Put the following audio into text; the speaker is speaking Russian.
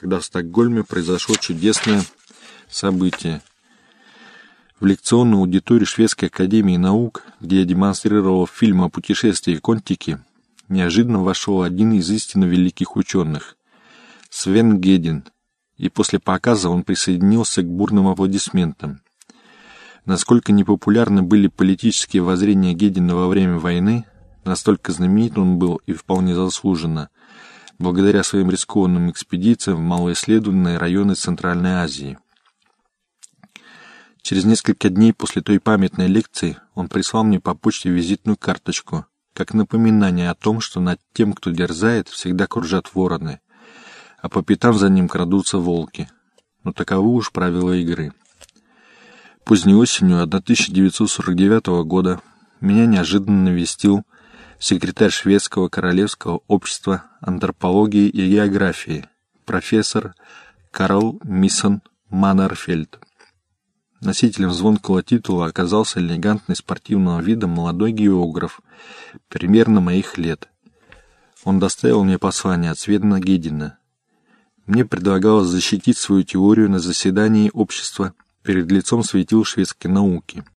когда в Стокгольме произошло чудесное событие. В лекционную аудиторию Шведской академии наук, где я демонстрировал фильм о путешествии Контики, неожиданно вошел один из истинно великих ученых — Свен Гедин, и после показа он присоединился к бурным аплодисментам. Насколько непопулярны были политические воззрения Гедина во время войны, настолько знаменит он был и вполне заслуженно, благодаря своим рискованным экспедициям в малоисследованные районы Центральной Азии. Через несколько дней после той памятной лекции он прислал мне по почте визитную карточку, как напоминание о том, что над тем, кто дерзает, всегда кружат вороны, а по пятам за ним крадутся волки. Но таковы уж правила игры. Поздней осенью 1949 года меня неожиданно навестил секретарь шведского королевского общества антропологии и географии, профессор Карл Миссон Маннерфельд. Носителем звонкого титула оказался элегантный спортивного вида молодой географ, примерно моих лет. Он доставил мне послание от Сведена Гедина. Мне предлагалось защитить свою теорию на заседании общества перед лицом светил шведской науки –